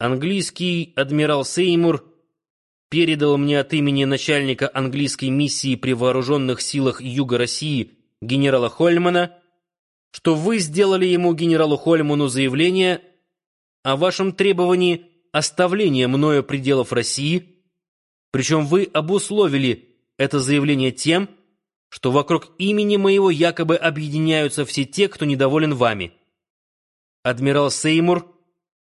Английский адмирал Сеймур передал мне от имени начальника английской миссии при вооруженных силах Юга России генерала Хольмана, что вы сделали ему, генералу Хольману, заявление о вашем требовании оставления мною пределов России, причем вы обусловили это заявление тем, что вокруг имени моего якобы объединяются все те, кто недоволен вами. Адмирал Сеймур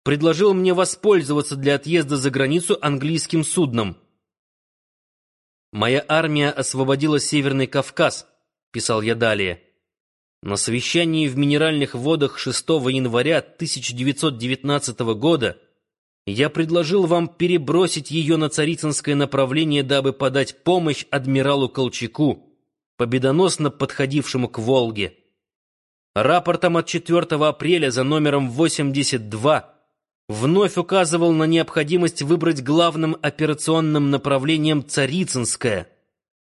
предложил мне воспользоваться для отъезда за границу английским судном. «Моя армия освободила Северный Кавказ», — писал я далее. На совещании в Минеральных водах 6 января 1919 года я предложил вам перебросить ее на Царицынское направление, дабы подать помощь адмиралу Колчаку, победоносно подходившему к Волге. Рапортом от 4 апреля за номером 82 вновь указывал на необходимость выбрать главным операционным направлением Царицынское,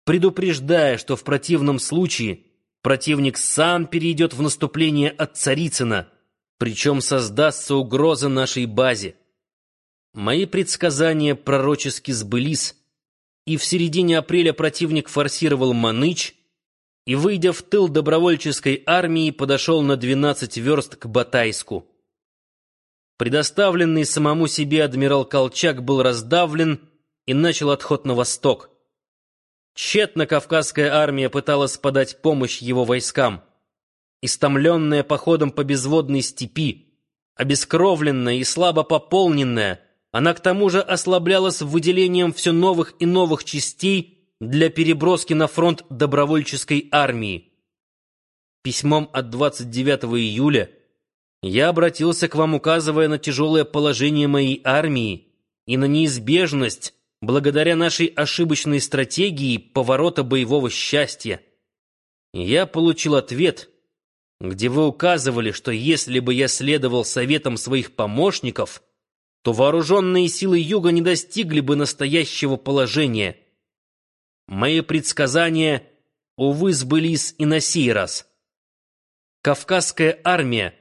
предупреждая, что в противном случае противник сам перейдет в наступление от Царицына, причем создастся угроза нашей базе. Мои предсказания пророчески сбылись, и в середине апреля противник форсировал Маныч и, выйдя в тыл добровольческой армии, подошел на 12 верст к Батайску. Предоставленный самому себе адмирал Колчак был раздавлен и начал отход на восток. Тщетно Кавказская армия пыталась подать помощь его войскам. Истомленная походом по безводной степи, обескровленная и слабо пополненная, она к тому же ослаблялась выделением все новых и новых частей для переброски на фронт добровольческой армии. Письмом от 29 июля я обратился к вам, указывая на тяжелое положение моей армии и на неизбежность, благодаря нашей ошибочной стратегии, поворота боевого счастья. Я получил ответ, где вы указывали, что если бы я следовал советам своих помощников, то вооруженные силы Юга не достигли бы настоящего положения. Мои предсказания, увы, сбылись и на сей раз. Кавказская армия —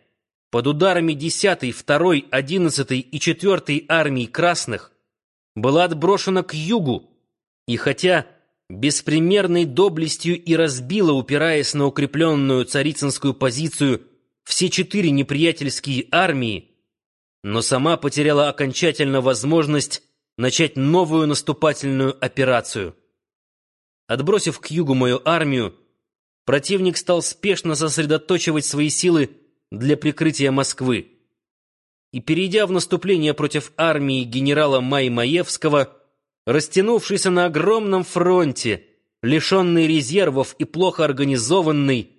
под ударами 10-й, 2-й, 11-й и 4-й армий красных была отброшена к югу, и хотя беспримерной доблестью и разбила, упираясь на укрепленную царицынскую позицию, все четыре неприятельские армии, но сама потеряла окончательно возможность начать новую наступательную операцию. Отбросив к югу мою армию, противник стал спешно сосредоточивать свои силы для прикрытия Москвы. И, перейдя в наступление против армии генерала Маймаевского, растянувшийся на огромном фронте, лишенный резервов и плохо организованный,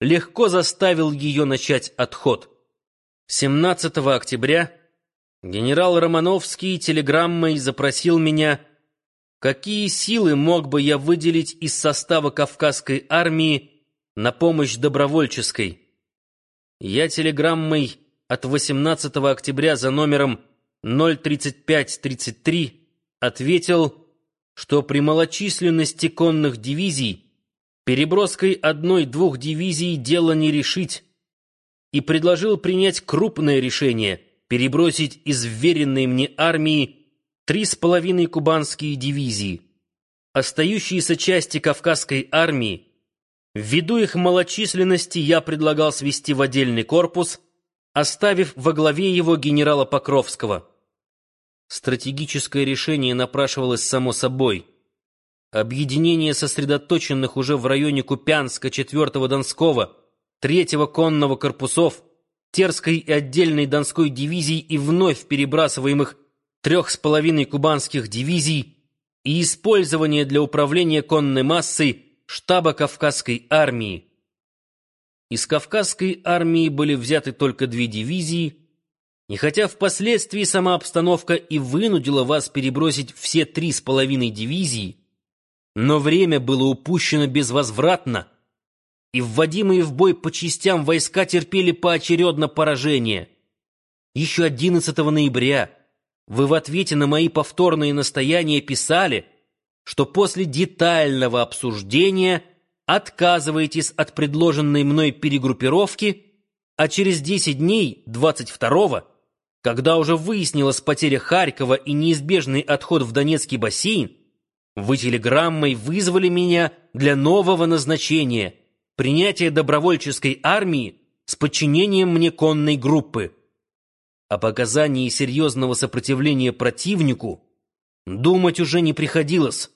легко заставил ее начать отход. 17 октября генерал Романовский телеграммой запросил меня, какие силы мог бы я выделить из состава Кавказской армии на помощь добровольческой. Я телеграммой от 18 октября за номером 03533 ответил, что при малочисленности конных дивизий переброской одной-двух дивизий дело не решить, и предложил принять крупное решение перебросить из вверенной мне армии три с половиной кубанские дивизии. Остающиеся части Кавказской армии Ввиду их малочисленности я предлагал свести в отдельный корпус, оставив во главе его генерала Покровского. Стратегическое решение напрашивалось само собой. Объединение сосредоточенных уже в районе Купянска 4-го Донского, 3-го конного корпусов, Терской и отдельной Донской дивизий и вновь перебрасываемых трех с половиной кубанских дивизий и использование для управления конной массой штаба Кавказской армии. Из Кавказской армии были взяты только две дивизии, и хотя впоследствии сама обстановка и вынудила вас перебросить все три с половиной дивизии, но время было упущено безвозвратно, и вводимые в бой по частям войска терпели поочередно поражение. Еще 11 ноября вы в ответе на мои повторные настояния писали — что после детального обсуждения отказываетесь от предложенной мной перегруппировки, а через 10 дней, 22-го, когда уже выяснилась потеря Харькова и неизбежный отход в Донецкий бассейн, вы телеграммой вызвали меня для нового назначения — принятия добровольческой армии с подчинением мне конной группы. О показании серьезного сопротивления противнику думать уже не приходилось.